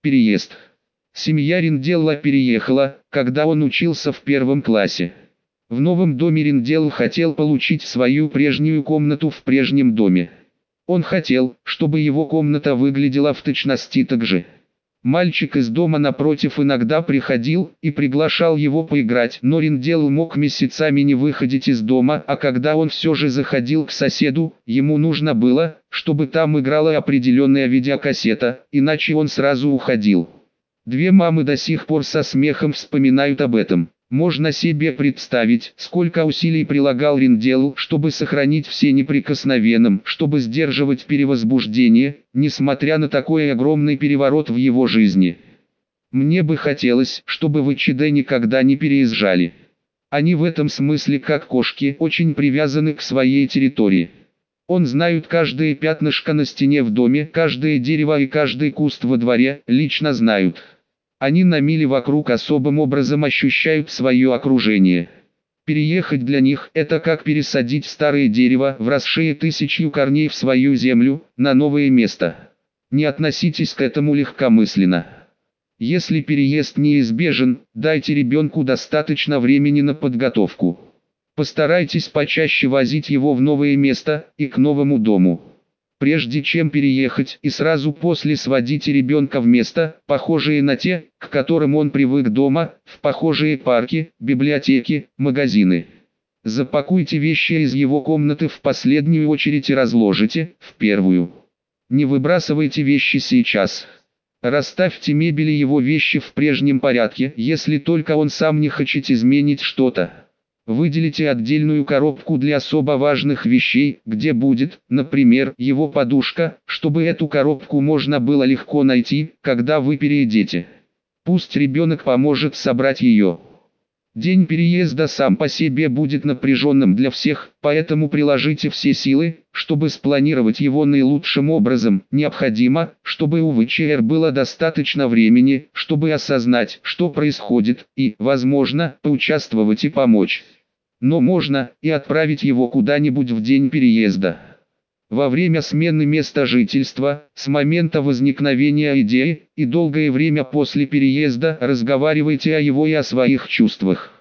Переезд. Семья Ринделла переехала, когда он учился в первом классе. В новом доме Риндел хотел получить свою прежнюю комнату в прежнем доме. Он хотел, чтобы его комната выглядела в точности так же. Мальчик из дома напротив иногда приходил и приглашал его поиграть, но Риндел мог месяцами не выходить из дома, а когда он все же заходил к соседу, ему нужно было, чтобы там играла определенная видеокассета, иначе он сразу уходил. Две мамы до сих пор со смехом вспоминают об этом. Можно себе представить, сколько усилий прилагал Риндел, чтобы сохранить все неприкосновенным, чтобы сдерживать перевозбуждение, несмотря на такой огромный переворот в его жизни. Мне бы хотелось, чтобы вы ЧД никогда не переезжали. Они в этом смысле как кошки, очень привязаны к своей территории. Он знает каждое пятнышко на стене в доме, каждое дерево и каждый куст во дворе, лично знают. Они на мили вокруг особым образом ощущают свое окружение. Переехать для них – это как пересадить старое дерево, вросшее тысячью корней в свою землю, на новое место. Не относитесь к этому легкомысленно. Если переезд неизбежен, дайте ребенку достаточно времени на подготовку. Постарайтесь почаще возить его в новое место и к новому дому прежде чем переехать и сразу после сводите ребенка в место, похожие на те, к которым он привык дома, в похожие парки, библиотеки, магазины. Запакуйте вещи из его комнаты в последнюю очередь и разложите, в первую. Не выбрасывайте вещи сейчас. Расставьте мебель и его вещи в прежнем порядке, если только он сам не хочет изменить что-то. Выделите отдельную коробку для особо важных вещей, где будет, например, его подушка, чтобы эту коробку можно было легко найти, когда вы переедете. Пусть ребенок поможет собрать ее. День переезда сам по себе будет напряженным для всех, поэтому приложите все силы, чтобы спланировать его наилучшим образом. Необходимо, чтобы у ВЧР было достаточно времени, чтобы осознать, что происходит, и, возможно, поучаствовать и помочь но можно и отправить его куда-нибудь в день переезда. Во время смены места жительства, с момента возникновения идеи и долгое время после переезда разговаривайте о его и о своих чувствах.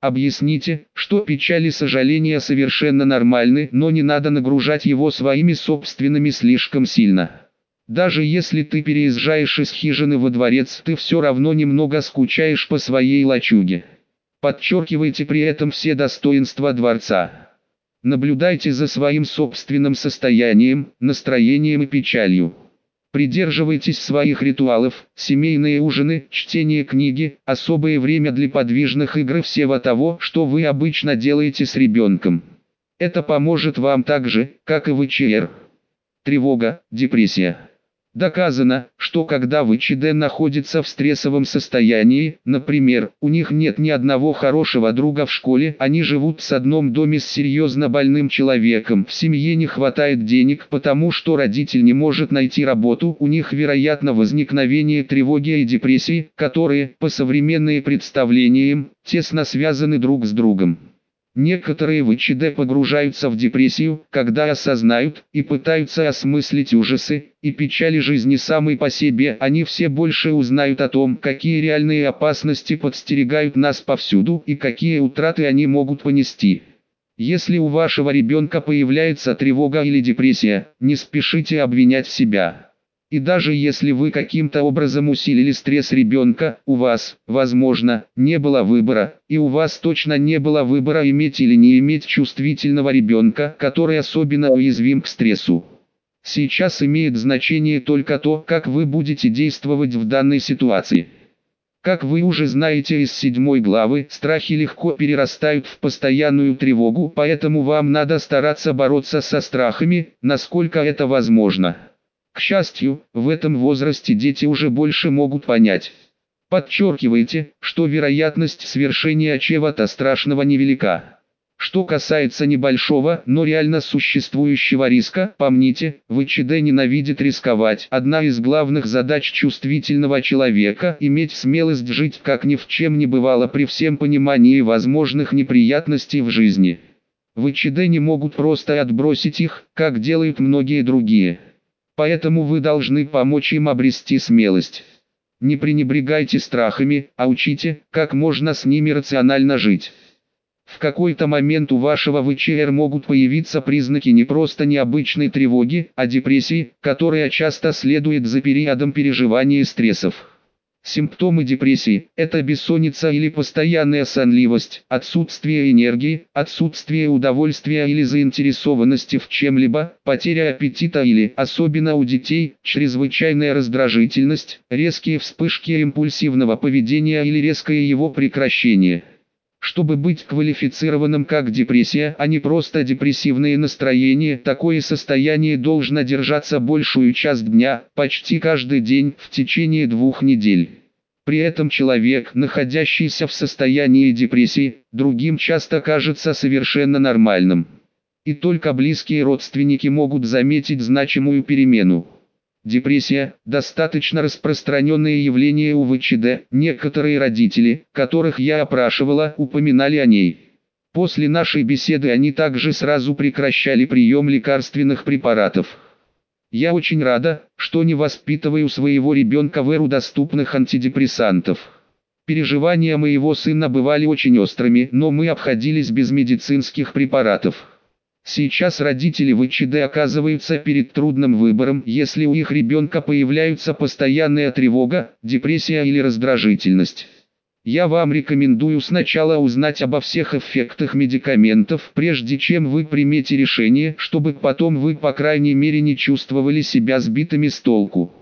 Объясните, что печали и сожаления совершенно нормальны, но не надо нагружать его своими собственными слишком сильно. Даже если ты переезжаешь из хижины во дворец, ты все равно немного скучаешь по своей лачуге. Подчеркивайте при этом все достоинства дворца. Наблюдайте за своим собственным состоянием, настроением и печалью. Придерживайтесь своих ритуалов, семейные ужины, чтение книги, особое время для подвижных игр и всего того, что вы обычно делаете с ребенком. Это поможет вам так же, как и ВЧР. Тревога, депрессия. Доказано, что когда ВЧД находится в стрессовом состоянии, например, у них нет ни одного хорошего друга в школе, они живут в одном доме с серьезно больным человеком, в семье не хватает денег, потому что родитель не может найти работу, у них вероятно возникновение тревоги и депрессии, которые, по современным представлениям, тесно связаны друг с другом. Некоторые в ИЧД погружаются в депрессию, когда осознают и пытаются осмыслить ужасы и печали жизни самой по себе. Они все больше узнают о том, какие реальные опасности подстерегают нас повсюду и какие утраты они могут понести. Если у вашего ребенка появляется тревога или депрессия, не спешите обвинять себя. И даже если вы каким-то образом усилили стресс ребенка, у вас, возможно, не было выбора, и у вас точно не было выбора иметь или не иметь чувствительного ребенка, который особенно уязвим к стрессу. Сейчас имеет значение только то, как вы будете действовать в данной ситуации. Как вы уже знаете из седьмой главы, страхи легко перерастают в постоянную тревогу, поэтому вам надо стараться бороться со страхами, насколько это возможно. К счастью, в этом возрасте дети уже больше могут понять. Подчеркивайте, что вероятность свершения чего-то страшного невелика. Что касается небольшого, но реально существующего риска, помните, ВЧД ненавидит рисковать. Одна из главных задач чувствительного человека – иметь смелость жить как ни в чем не бывало при всем понимании возможных неприятностей в жизни. ВЧД не могут просто отбросить их, как делают многие другие. Поэтому вы должны помочь им обрести смелость. Не пренебрегайте страхами, а учите, как можно с ними рационально жить. В какой-то момент у вашего ВЧР могут появиться признаки не просто необычной тревоги, а депрессии, которая часто следует за периодом переживания стрессов. Симптомы депрессии – это бессонница или постоянная сонливость, отсутствие энергии, отсутствие удовольствия или заинтересованности в чем-либо, потеря аппетита или, особенно у детей, чрезвычайная раздражительность, резкие вспышки импульсивного поведения или резкое его прекращение. Чтобы быть квалифицированным как депрессия, а не просто депрессивное настроение, такое состояние должно держаться большую часть дня, почти каждый день, в течение двух недель. При этом человек, находящийся в состоянии депрессии, другим часто кажется совершенно нормальным. И только близкие родственники могут заметить значимую перемену. Депрессия – достаточно распространенное явление у ВЧД. Некоторые родители, которых я опрашивала, упоминали о ней. После нашей беседы они также сразу прекращали прием лекарственных препаратов. Я очень рада, что не воспитываю своего ребенка в эру доступных антидепрессантов. Переживания моего сына бывали очень острыми, но мы обходились без медицинских препаратов. Сейчас родители в ИЧД оказываются перед трудным выбором, если у их ребенка появляются постоянная тревога, депрессия или раздражительность. Я вам рекомендую сначала узнать обо всех эффектах медикаментов, прежде чем вы примете решение, чтобы потом вы по крайней мере не чувствовали себя сбитыми с толку.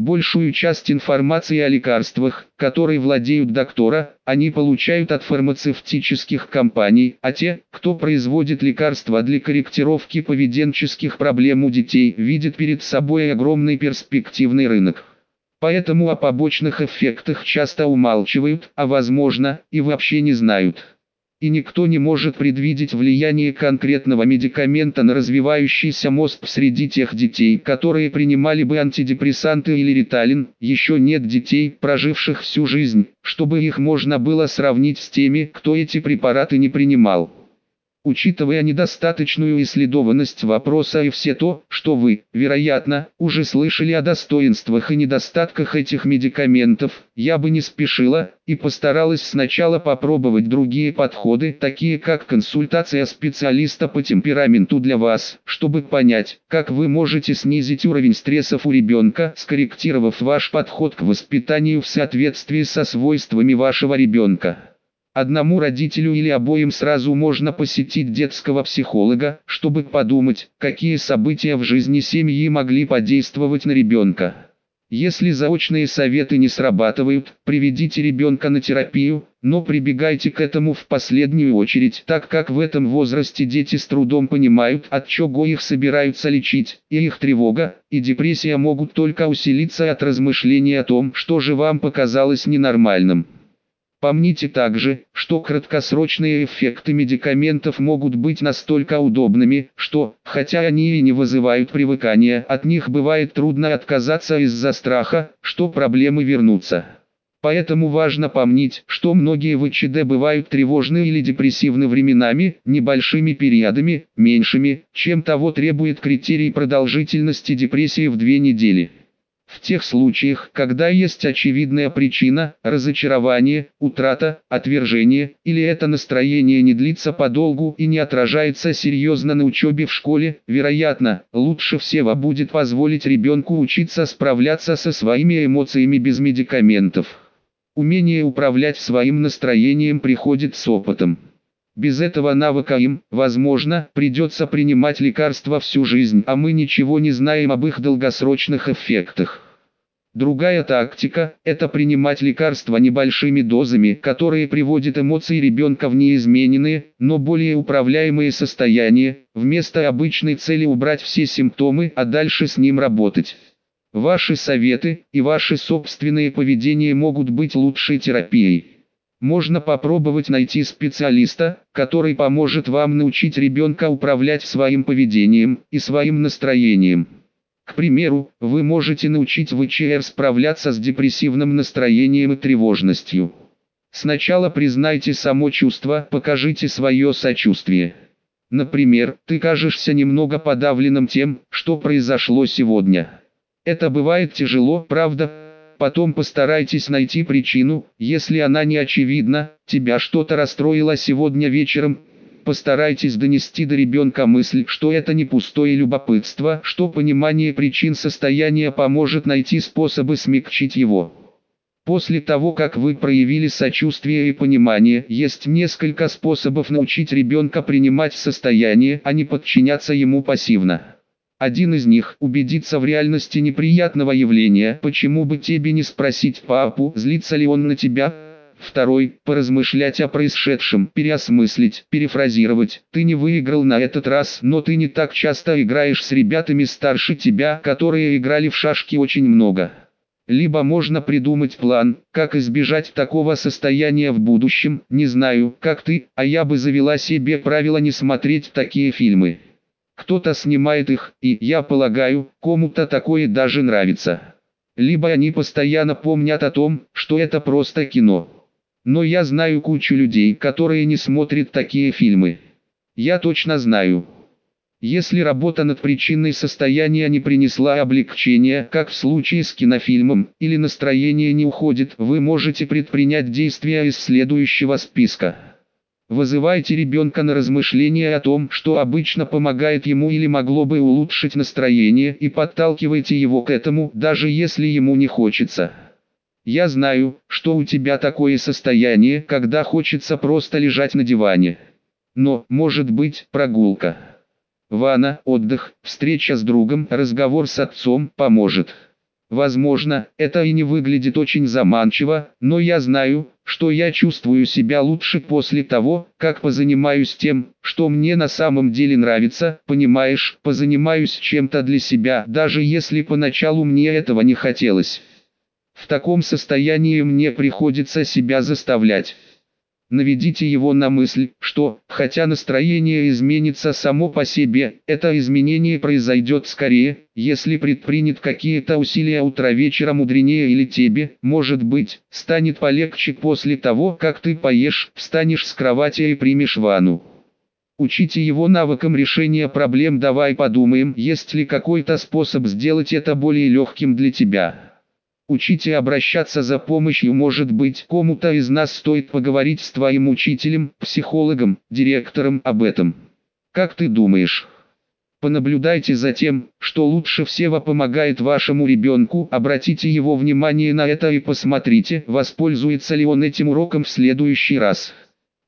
Большую часть информации о лекарствах, которой владеют доктора, они получают от фармацевтических компаний, а те, кто производит лекарства для корректировки поведенческих проблем у детей, видят перед собой огромный перспективный рынок. Поэтому о побочных эффектах часто умалчивают, а возможно, и вообще не знают и никто не может предвидеть влияние конкретного медикамента на развивающийся мозг среди тех детей, которые принимали бы антидепрессанты или риталин. Еще нет детей, проживших всю жизнь, чтобы их можно было сравнить с теми, кто эти препараты не принимал. Учитывая недостаточную исследованность вопроса и все то, что вы, вероятно, уже слышали о достоинствах и недостатках этих медикаментов, я бы не спешила и постаралась сначала попробовать другие подходы, такие как консультация специалиста по темпераменту для вас, чтобы понять, как вы можете снизить уровень стрессов у ребенка, скорректировав ваш подход к воспитанию в соответствии со свойствами вашего ребенка. Одному родителю или обоим сразу можно посетить детского психолога, чтобы подумать, какие события в жизни семьи могли подействовать на ребенка. Если заочные советы не срабатывают, приведите ребенка на терапию, но прибегайте к этому в последнюю очередь, так как в этом возрасте дети с трудом понимают, от чего их собираются лечить, и их тревога и депрессия могут только усилиться от размышления о том, что же вам показалось ненормальным. Помните также, что краткосрочные эффекты медикаментов могут быть настолько удобными, что, хотя они и не вызывают привыкания, от них бывает трудно отказаться из-за страха, что проблемы вернутся. Поэтому важно помнить, что многие ВЧД бывают тревожны или депрессивны временами, небольшими периодами, меньшими, чем того требует критерий продолжительности депрессии в две недели. В тех случаях, когда есть очевидная причина, разочарование, утрата, отвержение, или это настроение не длится подолгу и не отражается серьезно на учебе в школе, вероятно, лучше всего будет позволить ребенку учиться справляться со своими эмоциями без медикаментов. Умение управлять своим настроением приходит с опытом. Без этого навыка им, возможно, придется принимать лекарства всю жизнь, а мы ничего не знаем об их долгосрочных эффектах. Другая тактика – это принимать лекарства небольшими дозами, которые приводят эмоции ребенка в неизмененные, но более управляемые состояния, вместо обычной цели убрать все симптомы, а дальше с ним работать. Ваши советы и ваше собственное поведение могут быть лучшей терапией. Можно попробовать найти специалиста, который поможет вам научить ребенка управлять своим поведением и своим настроением. К примеру, вы можете научить ВЧР справляться с депрессивным настроением и тревожностью. Сначала признайте само чувство, покажите свое сочувствие. Например, ты кажешься немного подавленным тем, что произошло сегодня. Это бывает тяжело, правда? Потом постарайтесь найти причину, если она не очевидна, тебя что-то расстроило сегодня вечером, постарайтесь донести до ребенка мысль, что это не пустое любопытство, что понимание причин состояния поможет найти способы смягчить его. После того, как вы проявили сочувствие и понимание, есть несколько способов научить ребенка принимать состояние, а не подчиняться ему пассивно. Один из них – убедиться в реальности неприятного явления, почему бы тебе не спросить папу, злится ли он на тебя, Второй – поразмышлять о происшедшем, переосмыслить, перефразировать. Ты не выиграл на этот раз, но ты не так часто играешь с ребятами старше тебя, которые играли в шашки очень много. Либо можно придумать план, как избежать такого состояния в будущем, не знаю, как ты, а я бы завела себе правило не смотреть такие фильмы. Кто-то снимает их, и, я полагаю, кому-то такое даже нравится. Либо они постоянно помнят о том, что это просто кино. Но я знаю кучу людей, которые не смотрят такие фильмы. Я точно знаю. Если работа над причиной состояния не принесла облегчения, как в случае с кинофильмом, или настроение не уходит, вы можете предпринять действия из следующего списка. Вызывайте ребенка на размышления о том, что обычно помогает ему или могло бы улучшить настроение и подталкивайте его к этому, даже если ему не хочется. Я знаю, что у тебя такое состояние, когда хочется просто лежать на диване. Но, может быть, прогулка. Ванна, отдых, встреча с другом, разговор с отцом поможет. Возможно, это и не выглядит очень заманчиво, но я знаю, что я чувствую себя лучше после того, как позанимаюсь тем, что мне на самом деле нравится, понимаешь, позанимаюсь чем-то для себя, даже если поначалу мне этого не хотелось. В таком состоянии мне приходится себя заставлять. Наведите его на мысль, что, хотя настроение изменится само по себе, это изменение произойдет скорее, если предпринят какие-то усилия утро вечера мудренее или тебе, может быть, станет полегче после того, как ты поешь, встанешь с кровати и примешь ванну. Учите его навыкам решения проблем давай подумаем, есть ли какой-то способ сделать это более легким для тебя. Учите обращаться за помощью может быть кому-то из нас стоит поговорить с твоим учителем, психологом, директором об этом. Как ты думаешь? Понаблюдайте за тем, что лучше всего помогает вашему ребенку, обратите его внимание на это и посмотрите, воспользуется ли он этим уроком в следующий раз.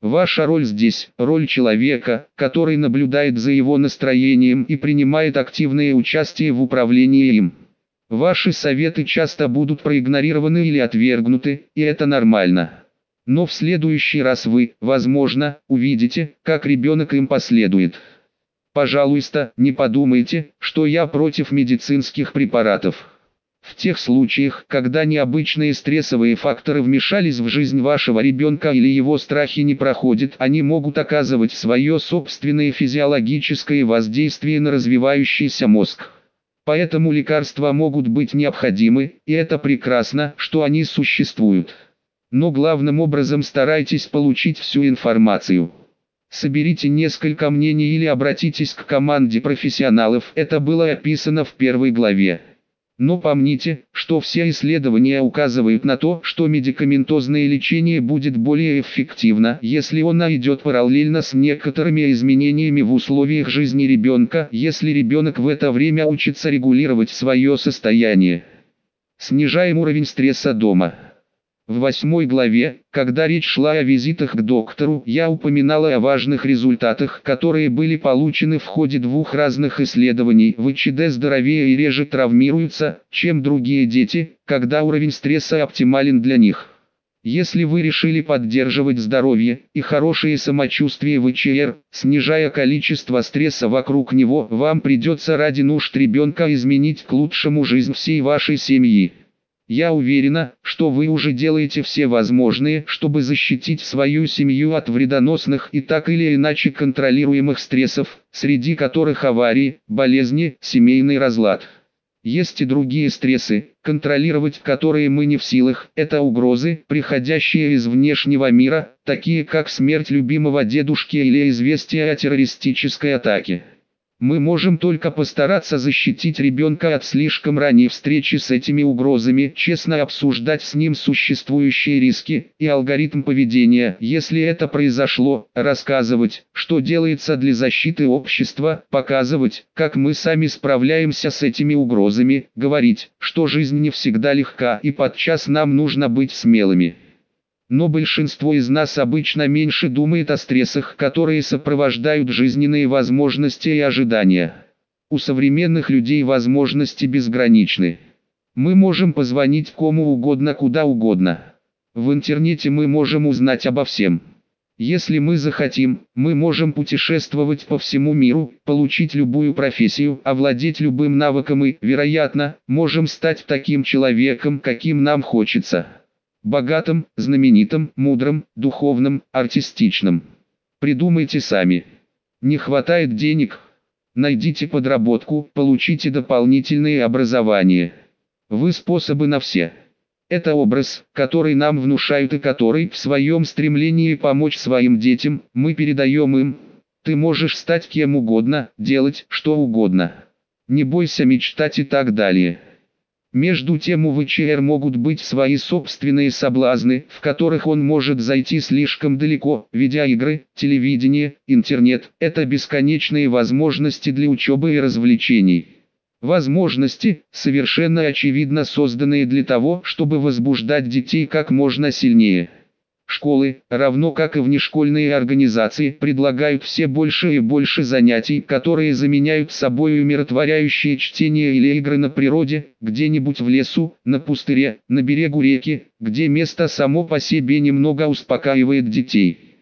Ваша роль здесь – роль человека, который наблюдает за его настроением и принимает активное участие в управлении им. Ваши советы часто будут проигнорированы или отвергнуты, и это нормально. Но в следующий раз вы, возможно, увидите, как ребенок им последует. Пожалуйста, не подумайте, что я против медицинских препаратов. В тех случаях, когда необычные стрессовые факторы вмешались в жизнь вашего ребенка или его страхи не проходят, они могут оказывать свое собственное физиологическое воздействие на развивающийся мозг. Поэтому лекарства могут быть необходимы, и это прекрасно, что они существуют. Но главным образом старайтесь получить всю информацию. Соберите несколько мнений или обратитесь к команде профессионалов, это было описано в первой главе. Но помните, что все исследования указывают на то, что медикаментозное лечение будет более эффективно, если оно идет параллельно с некоторыми изменениями в условиях жизни ребенка, если ребенок в это время учится регулировать свое состояние. Снижаем уровень стресса дома. В восьмой главе, когда речь шла о визитах к доктору, я упоминала о важных результатах, которые были получены в ходе двух разных исследований. ВЧД здоровее и реже травмируются, чем другие дети, когда уровень стресса оптимален для них. Если вы решили поддерживать здоровье и хорошее самочувствие ВЧР, снижая количество стресса вокруг него, вам придется ради нужд ребенка изменить к лучшему жизнь всей вашей семьи. Я уверена, что вы уже делаете все возможное, чтобы защитить свою семью от вредоносных и так или иначе контролируемых стрессов, среди которых аварии, болезни, семейный разлад. Есть и другие стрессы, контролировать которые мы не в силах. Это угрозы, приходящие из внешнего мира, такие как смерть любимого дедушки или известие о террористической атаке. Мы можем только постараться защитить ребенка от слишком ранней встречи с этими угрозами, честно обсуждать с ним существующие риски и алгоритм поведения. Если это произошло, рассказывать, что делается для защиты общества, показывать, как мы сами справляемся с этими угрозами, говорить, что жизнь не всегда легка и подчас нам нужно быть смелыми. Но большинство из нас обычно меньше думает о стрессах, которые сопровождают жизненные возможности и ожидания. У современных людей возможности безграничны. Мы можем позвонить кому угодно куда угодно. В интернете мы можем узнать обо всем. Если мы захотим, мы можем путешествовать по всему миру, получить любую профессию, овладеть любым навыком и, вероятно, можем стать таким человеком, каким нам хочется богатым, знаменитым, мудрым, духовным, артистичным. Придумайте сами. Не хватает денег? Найдите подработку, получите дополнительное образование. Вы способы на все. Это образ, который нам внушают и который в своем стремлении помочь своим детям, мы передаем им. Ты можешь стать кем угодно, делать что угодно. Не бойся мечтать и так далее. Между тем у ВЧР могут быть свои собственные соблазны, в которых он может зайти слишком далеко. Видеоигры, телевидение, интернет – это бесконечные возможности для учебы и развлечений. Возможности, совершенно очевидно созданные для того, чтобы возбуждать детей как можно сильнее. Школы, равно как и внешкольные организации, предлагают все больше и больше занятий, которые заменяют собой умиротворяющие чтение или игры на природе, где-нибудь в лесу, на пустыре, на берегу реки, где место само по себе немного успокаивает детей.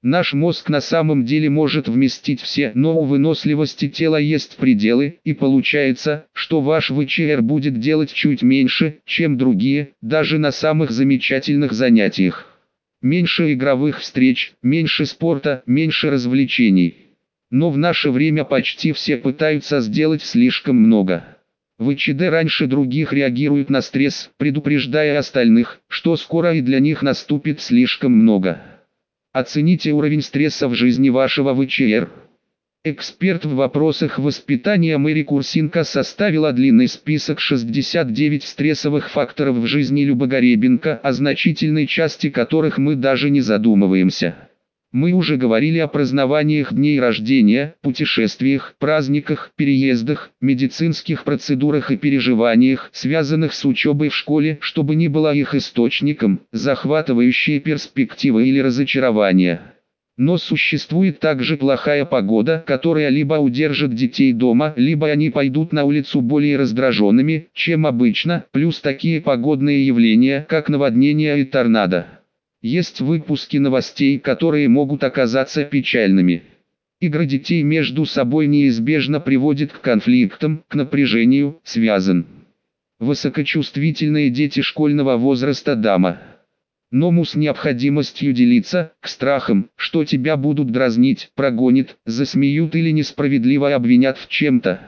Наш мозг на самом деле может вместить все, но у выносливости тела есть пределы, и получается, что ваш ВЧР будет делать чуть меньше, чем другие, даже на самых замечательных занятиях. Меньше игровых встреч, меньше спорта, меньше развлечений. Но в наше время почти все пытаются сделать слишком много. ВЧД раньше других реагируют на стресс, предупреждая остальных, что скоро и для них наступит слишком много. Оцените уровень стресса в жизни вашего ВЧР. Эксперт в вопросах воспитания Мэри Курсинка составила длинный список 69 стрессовых факторов в жизни Любогоребенко, о значительной части которых мы даже не задумываемся. Мы уже говорили о празднованиях дней рождения, путешествиях, праздниках, переездах, медицинских процедурах и переживаниях, связанных с учебой в школе, чтобы не было их источником, захватывающие перспективы или разочарования. Но существует также плохая погода, которая либо удержит детей дома, либо они пойдут на улицу более раздраженными, чем обычно, плюс такие погодные явления, как наводнение и торнадо. Есть выпуски новостей, которые могут оказаться печальными. Игры детей между собой неизбежно приводит к конфликтам, к напряжению, связан. Высокочувствительные дети школьного возраста дама но с необходимостью делиться, к страхам, что тебя будут дразнить, прогонят, засмеют или несправедливо обвинят в чем-то.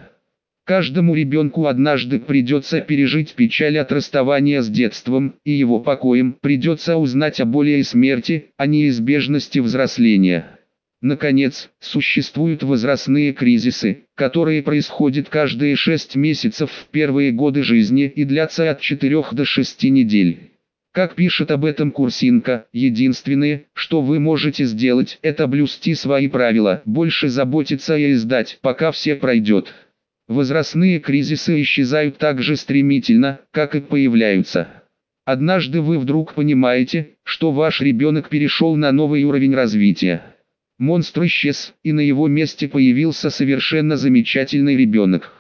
Каждому ребенку однажды придется пережить печаль от расставания с детством и его покоем, придется узнать о боли и смерти, о неизбежности взросления. Наконец, существуют возрастные кризисы, которые происходят каждые 6 месяцев в первые годы жизни и длятся от 4 до 6 недель. Как пишет об этом Курсинка, единственное, что вы можете сделать, это блюсти свои правила, больше заботиться и издать, пока все пройдет. Возрастные кризисы исчезают так же стремительно, как и появляются. Однажды вы вдруг понимаете, что ваш ребенок перешел на новый уровень развития. Монстр исчез, и на его месте появился совершенно замечательный ребенок.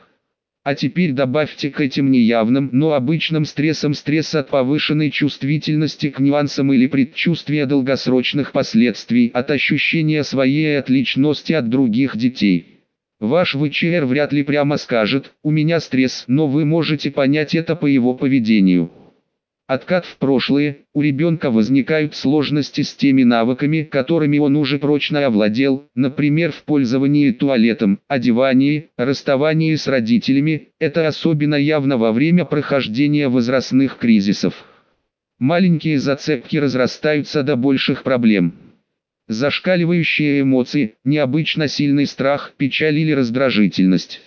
А теперь добавьте к этим неявным, но обычным стрессам стресс от повышенной чувствительности к нюансам или предчувствия долгосрочных последствий от ощущения своей отличности от других детей. Ваш ВЧР вряд ли прямо скажет «у меня стресс», но вы можете понять это по его поведению. Откат в прошлое, у ребенка возникают сложности с теми навыками, которыми он уже прочно овладел, например в пользовании туалетом, одевании, расставании с родителями, это особенно явно во время прохождения возрастных кризисов. Маленькие зацепки разрастаются до больших проблем. Зашкаливающие эмоции, необычно сильный страх, печаль или раздражительность.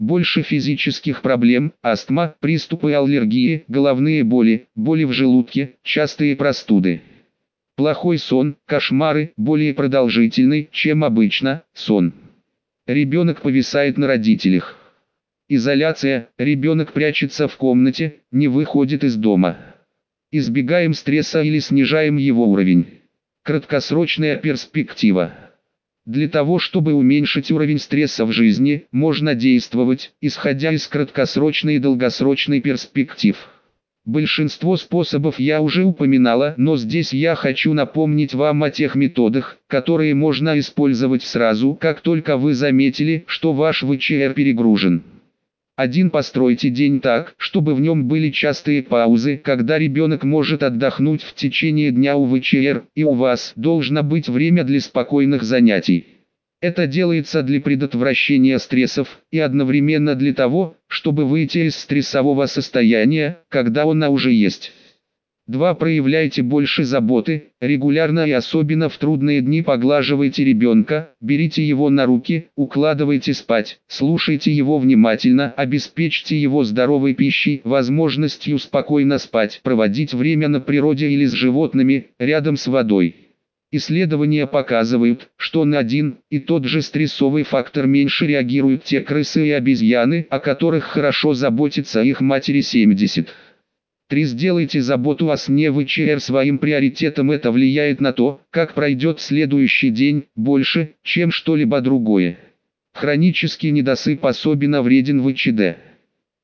Больше физических проблем, астма, приступы аллергии, головные боли, боли в желудке, частые простуды. Плохой сон, кошмары, более продолжительный, чем обычно, сон. Ребенок повисает на родителях. Изоляция, ребенок прячется в комнате, не выходит из дома. Избегаем стресса или снижаем его уровень. Краткосрочная перспектива. Для того чтобы уменьшить уровень стресса в жизни, можно действовать, исходя из краткосрочной и долгосрочной перспектив. Большинство способов я уже упоминала, но здесь я хочу напомнить вам о тех методах, которые можно использовать сразу, как только вы заметили, что ваш ВЧР перегружен. Один Постройте день так, чтобы в нем были частые паузы, когда ребенок может отдохнуть в течение дня у ВЧР, и у вас должно быть время для спокойных занятий. Это делается для предотвращения стрессов и одновременно для того, чтобы выйти из стрессового состояния, когда оно уже есть. 2. Проявляйте больше заботы, регулярно и особенно в трудные дни поглаживайте ребенка, берите его на руки, укладывайте спать, слушайте его внимательно, обеспечьте его здоровой пищей, возможностью спокойно спать, проводить время на природе или с животными, рядом с водой. Исследования показывают, что на один и тот же стрессовый фактор меньше реагируют те крысы и обезьяны, о которых хорошо заботится их матери 70. 3. Сделайте заботу о сне ВЧР своим приоритетом. Это влияет на то, как пройдет следующий день, больше, чем что-либо другое. Хронический недосып особенно вреден в ВЧД.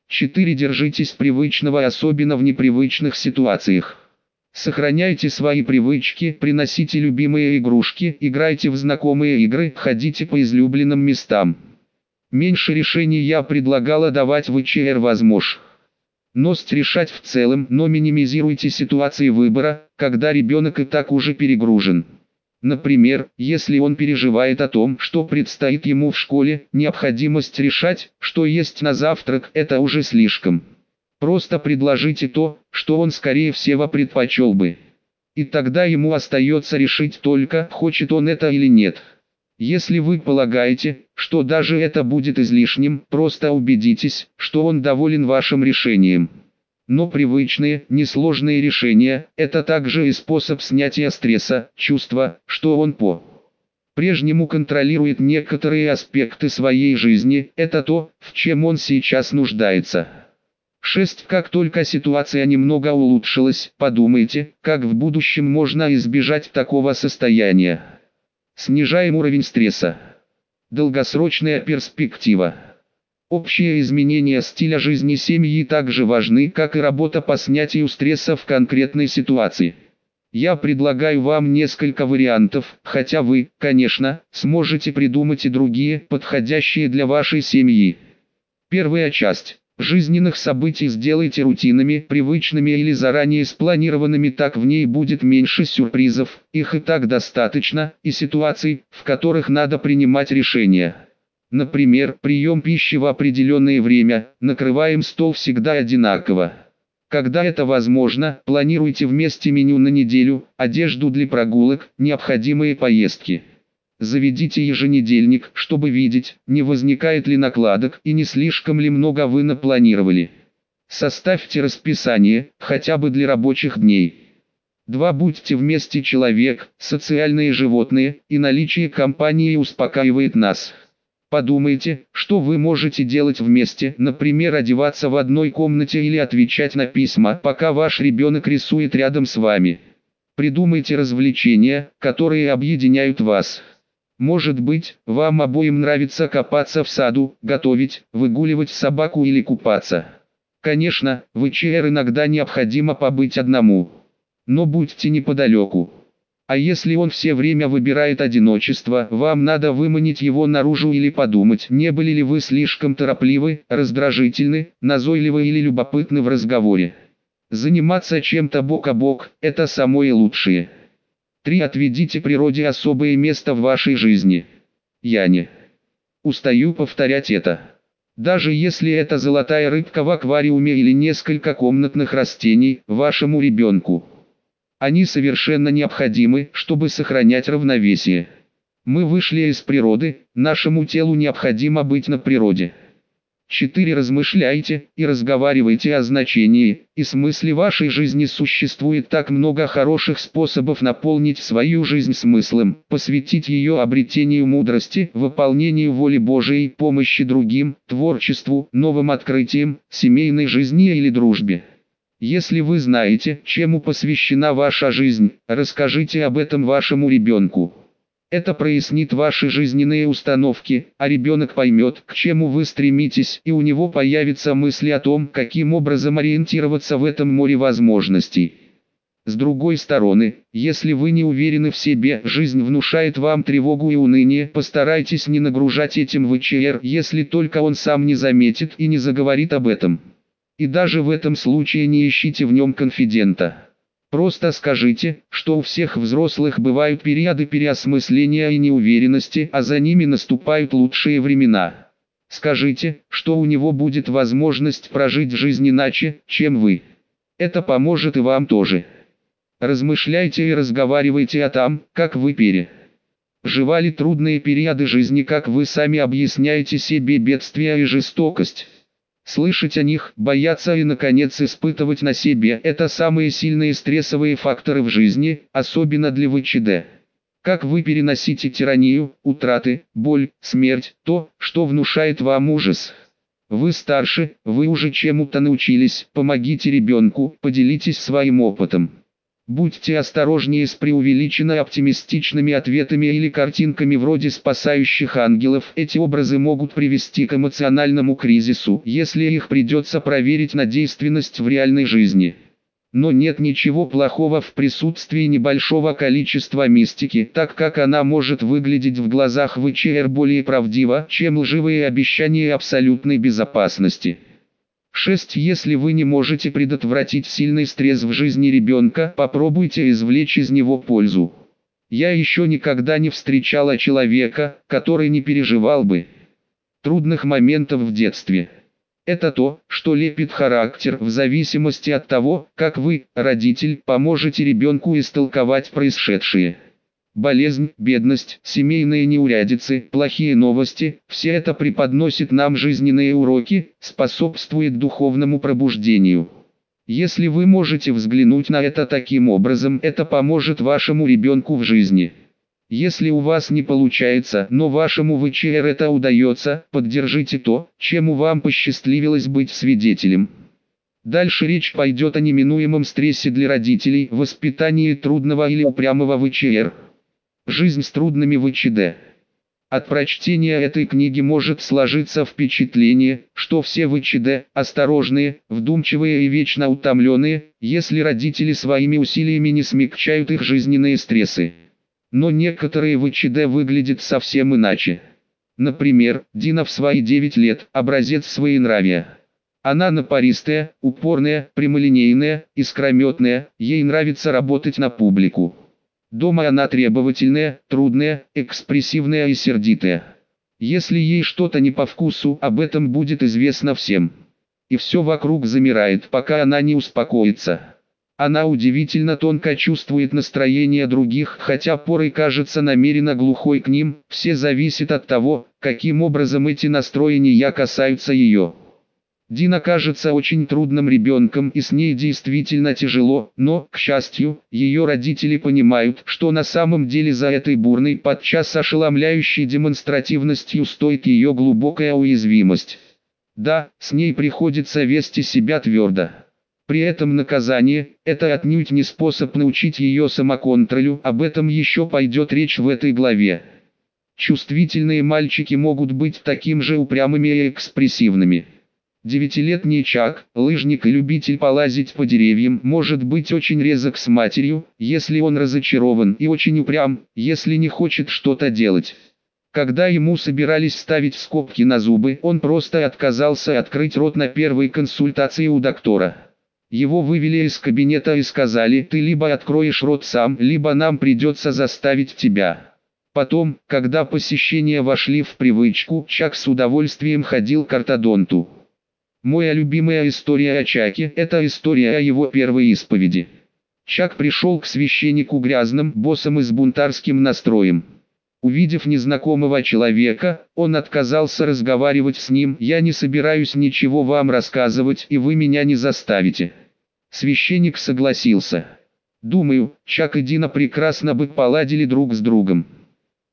4. Держитесь привычного особенно в непривычных ситуациях. Сохраняйте свои привычки, приносите любимые игрушки, играйте в знакомые игры, ходите по излюбленным местам. Меньше решений я предлагала давать ВЧР возможно. Ност решать в целом, но минимизируйте ситуации выбора, когда ребенок и так уже перегружен. Например, если он переживает о том, что предстоит ему в школе, необходимость решать, что есть на завтрак, это уже слишком. Просто предложите то, что он скорее всего предпочел бы. И тогда ему остается решить только, хочет он это или нет. Если вы полагаете, что даже это будет излишним, просто убедитесь, что он доволен вашим решением. Но привычные, несложные решения – это также и способ снятия стресса, чувство, что он по прежнему контролирует некоторые аспекты своей жизни, это то, в чем он сейчас нуждается. 6. Как только ситуация немного улучшилась, подумайте, как в будущем можно избежать такого состояния. Снижаем уровень стресса. Долгосрочная перспектива. Общие изменения стиля жизни семьи также важны, как и работа по снятию стресса в конкретной ситуации. Я предлагаю вам несколько вариантов, хотя вы, конечно, сможете придумать и другие, подходящие для вашей семьи. Первая часть. Жизненных событий сделайте рутинами, привычными или заранее спланированными, так в ней будет меньше сюрпризов, их и так достаточно, и ситуаций, в которых надо принимать решения. Например, прием пищи в определенное время, накрываем стол всегда одинаково. Когда это возможно, планируйте вместе меню на неделю, одежду для прогулок, необходимые поездки. Заведите еженедельник, чтобы видеть, не возникает ли накладок и не слишком ли много вы напланировали. Составьте расписание, хотя бы для рабочих дней. 2. Будьте вместе человек, социальные животные, и наличие компании успокаивает нас. Подумайте, что вы можете делать вместе, например одеваться в одной комнате или отвечать на письма, пока ваш ребенок рисует рядом с вами. Придумайте развлечения, которые объединяют вас. Может быть, вам обоим нравится копаться в саду, готовить, выгуливать собаку или купаться. Конечно, в ИЧР иногда необходимо побыть одному. Но будьте неподалеку. А если он все время выбирает одиночество, вам надо выманить его наружу или подумать, не были ли вы слишком торопливы, раздражительны, назойливы или любопытны в разговоре. Заниматься чем-то бок о бок – это самое лучшее. 3. Отведите природе особое место в вашей жизни. Я не устаю повторять это. Даже если это золотая рыбка в аквариуме или несколько комнатных растений, вашему ребенку Они совершенно необходимы, чтобы сохранять равновесие. Мы вышли из природы, нашему телу необходимо быть на природе. 4. Размышляйте и разговаривайте о значении и смысле вашей жизни. Существует так много хороших способов наполнить свою жизнь смыслом, посвятить ее обретению мудрости, выполнению воли Божией, помощи другим, творчеству, новым открытиям, семейной жизни или дружбе. Если вы знаете, чему посвящена ваша жизнь, расскажите об этом вашему ребенку. Это прояснит ваши жизненные установки, а ребенок поймет, к чему вы стремитесь, и у него появится мысли о том, каким образом ориентироваться в этом море возможностей. С другой стороны, если вы не уверены в себе, жизнь внушает вам тревогу и уныние, постарайтесь не нагружать этим ВЧР, если только он сам не заметит и не заговорит об этом. И даже в этом случае не ищите в нем конфидента. Просто скажите, что у всех взрослых бывают периоды переосмысления и неуверенности, а за ними наступают лучшие времена. Скажите, что у него будет возможность прожить жизнь иначе, чем вы. Это поможет и вам тоже. Размышляйте и разговаривайте о том, как вы пере. Живали трудные периоды жизни, как вы сами объясняете себе бедствия и жестокость. Слышать о них, бояться и наконец испытывать на себе – это самые сильные стрессовые факторы в жизни, особенно для ВЧД. Как вы переносите тиранию, утраты, боль, смерть, то, что внушает вам ужас. Вы старше, вы уже чему-то научились, помогите ребенку, поделитесь своим опытом. Будьте осторожнее с преувеличенно оптимистичными ответами или картинками вроде спасающих ангелов. Эти образы могут привести к эмоциональному кризису, если их придется проверить на действенность в реальной жизни. Но нет ничего плохого в присутствии небольшого количества мистики, так как она может выглядеть в глазах ВЧР более правдиво, чем лживые обещания абсолютной безопасности. 6. Если вы не можете предотвратить сильный стресс в жизни ребенка, попробуйте извлечь из него пользу. Я еще никогда не встречала человека, который не переживал бы трудных моментов в детстве. Это то, что лепит характер в зависимости от того, как вы, родитель, поможете ребенку истолковать происшедшее. Болезнь, бедность, семейные неурядицы, плохие новости – все это преподносит нам жизненные уроки, способствует духовному пробуждению. Если вы можете взглянуть на это таким образом, это поможет вашему ребенку в жизни. Если у вас не получается, но вашему ВЧР это удается, поддержите то, чему вам посчастливилось быть свидетелем. Дальше речь пойдет о неминуемом стрессе для родителей, воспитании трудного или упрямого ВЧР. Жизнь с трудными ВЧД. От прочтения этой книги может сложиться впечатление, что все ВЧД осторожные, вдумчивые и вечно утомленные, если родители своими усилиями не смягчают их жизненные стрессы. Но некоторые ВЧД выглядят совсем иначе. Например, Дина в свои 9 лет – образец своенравия. Она напористая, упорная, прямолинейная, искрометная, ей нравится работать на публику. Дома она требовательная, трудная, экспрессивная и сердитая. Если ей что-то не по вкусу, об этом будет известно всем. И все вокруг замирает, пока она не успокоится. Она удивительно тонко чувствует настроение других, хотя порой кажется намеренно глухой к ним, все зависит от того, каким образом эти настроения касаются ее. Дина кажется очень трудным ребенком и с ней действительно тяжело, но, к счастью, ее родители понимают, что на самом деле за этой бурной, подчас ошеломляющей демонстративностью стоит ее глубокая уязвимость. Да, с ней приходится вести себя твердо. При этом наказание – это отнюдь не способ научить ее самоконтролю, об этом еще пойдет речь в этой главе. Чувствительные мальчики могут быть таким же упрямыми и экспрессивными. Девятилетний Чак, лыжник и любитель полазить по деревьям, может быть очень резок с матерью, если он разочарован и очень упрям, если не хочет что-то делать. Когда ему собирались ставить скобки на зубы, он просто отказался открыть рот на первой консультации у доктора. Его вывели из кабинета и сказали, ты либо откроешь рот сам, либо нам придется заставить тебя. Потом, когда посещения вошли в привычку, Чак с удовольствием ходил к ортодонту. Моя любимая история о Чаке – это история о его первой исповеди. Чак пришел к священнику грязным боссом и с бунтарским настроем. Увидев незнакомого человека, он отказался разговаривать с ним. «Я не собираюсь ничего вам рассказывать, и вы меня не заставите». Священник согласился. «Думаю, Чак и Дина прекрасно бы поладили друг с другом.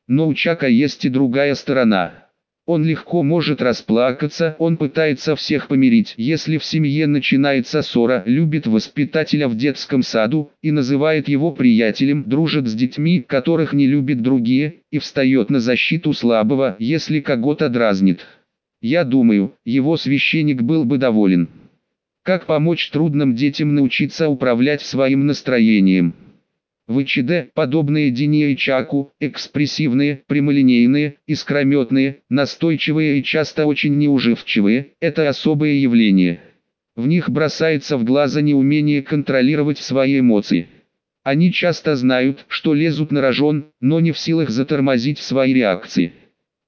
Но у Чака есть и другая сторона». Он легко может расплакаться, он пытается всех помирить, если в семье начинается ссора, любит воспитателя в детском саду и называет его приятелем, дружит с детьми, которых не любят другие, и встает на защиту слабого, если кого-то дразнит. Я думаю, его священник был бы доволен. Как помочь трудным детям научиться управлять своим настроением? В ИЧД, подобные Дине и Чаку, экспрессивные, прямолинейные, искрометные, настойчивые и часто очень неуживчивые – это особые явления. В них бросается в глаза неумение контролировать свои эмоции. Они часто знают, что лезут на рожон, но не в силах затормозить свои реакции.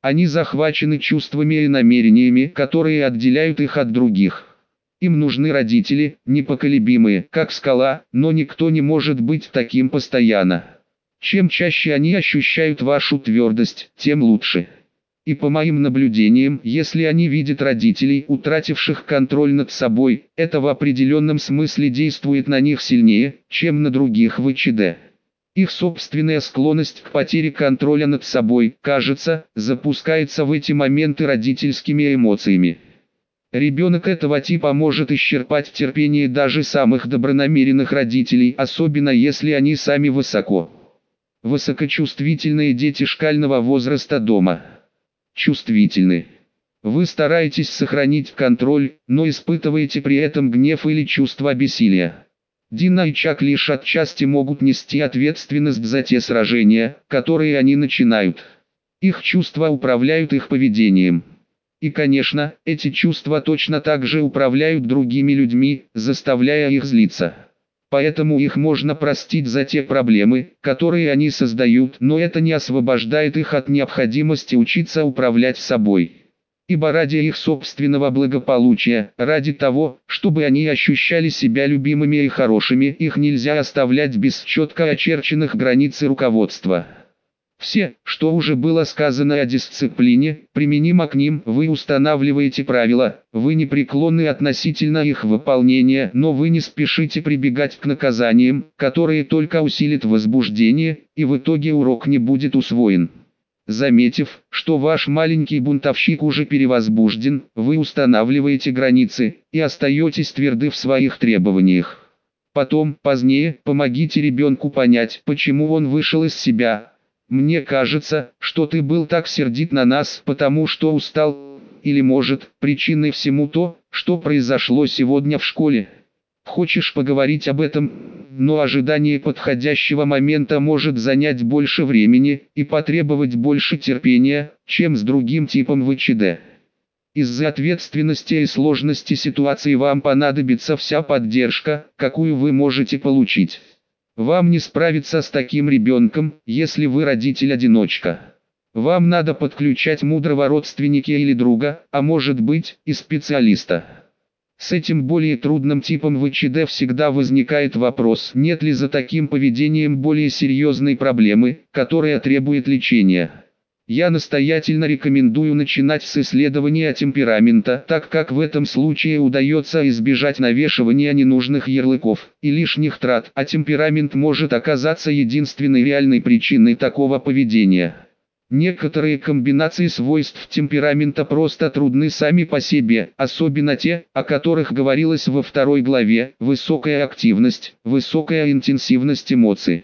Они захвачены чувствами и намерениями, которые отделяют их от других. Им нужны родители, непоколебимые, как скала, но никто не может быть таким постоянно. Чем чаще они ощущают вашу твердость, тем лучше. И по моим наблюдениям, если они видят родителей, утративших контроль над собой, это в определенном смысле действует на них сильнее, чем на других в ИЧД. Их собственная склонность к потере контроля над собой, кажется, запускается в эти моменты родительскими эмоциями. Ребенок этого типа может исчерпать терпение даже самых добронамеренных родителей, особенно если они сами высоко. Высокочувствительные дети шкального возраста дома. Чувствительны. Вы стараетесь сохранить контроль, но испытываете при этом гнев или чувство бессилия. Дина и Чак лишь отчасти могут нести ответственность за те сражения, которые они начинают. Их чувства управляют их поведением. И конечно, эти чувства точно так же управляют другими людьми, заставляя их злиться. Поэтому их можно простить за те проблемы, которые они создают, но это не освобождает их от необходимости учиться управлять собой. Ибо ради их собственного благополучия, ради того, чтобы они ощущали себя любимыми и хорошими, их нельзя оставлять без четко очерченных границ и руководства. Все, что уже было сказано о дисциплине, применимо к ним, вы устанавливаете правила, вы непреклонны относительно их выполнения, но вы не спешите прибегать к наказаниям, которые только усилят возбуждение, и в итоге урок не будет усвоен. Заметив, что ваш маленький бунтовщик уже перевозбужден, вы устанавливаете границы и остаетесь тверды в своих требованиях. Потом, позднее, помогите ребенку понять, почему он вышел из себя, мне кажется, что ты был так сердит на нас, потому что устал, или может, причиной всему то, что произошло сегодня в школе. Хочешь поговорить об этом, но ожидание подходящего момента может занять больше времени и потребовать больше терпения, чем с другим типом ВЧД. Из-за ответственности и сложности ситуации вам понадобится вся поддержка, какую вы можете получить. Вам не справиться с таким ребенком, если вы родитель-одиночка. Вам надо подключать мудрого родственника или друга, а может быть и специалиста. С этим более трудным типом ВЧД всегда возникает вопрос, нет ли за таким поведением более серьезной проблемы, которая требует лечения. Я настоятельно рекомендую начинать с исследования темперамента, так как в этом случае удается избежать навешивания ненужных ярлыков и лишних трат, а темперамент может оказаться единственной реальной причиной такого поведения. Некоторые комбинации свойств темперамента просто трудны сами по себе, особенно те, о которых говорилось во второй главе, высокая активность, высокая интенсивность эмоций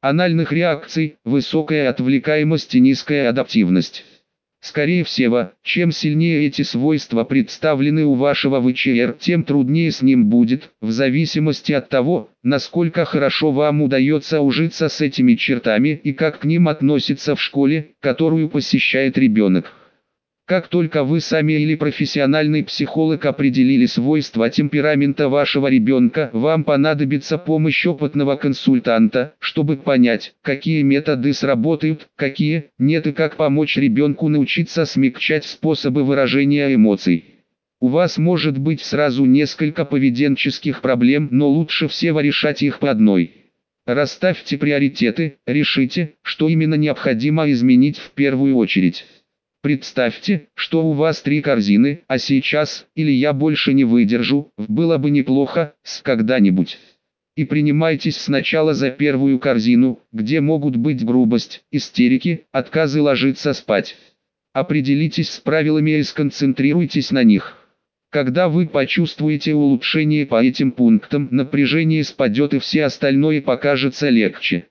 анальных реакций, высокая отвлекаемость и низкая адаптивность. Скорее всего, чем сильнее эти свойства представлены у вашего ВЧР, тем труднее с ним будет, в зависимости от того, насколько хорошо вам удается ужиться с этими чертами и как к ним относится в школе, которую посещает ребенок. Как только вы сами или профессиональный психолог определили свойства темперамента вашего ребенка, вам понадобится помощь опытного консультанта, чтобы понять, какие методы сработают, какие нет и как помочь ребенку научиться смягчать способы выражения эмоций. У вас может быть сразу несколько поведенческих проблем, но лучше всего решать их по одной. Расставьте приоритеты, решите, что именно необходимо изменить в первую очередь. Представьте, что у вас три корзины, а сейчас, или я больше не выдержу, было бы неплохо, с когда-нибудь. И принимайтесь сначала за первую корзину, где могут быть грубость, истерики, отказы ложиться спать. Определитесь с правилами и сконцентрируйтесь на них. Когда вы почувствуете улучшение по этим пунктам, напряжение спадет и все остальное покажется легче.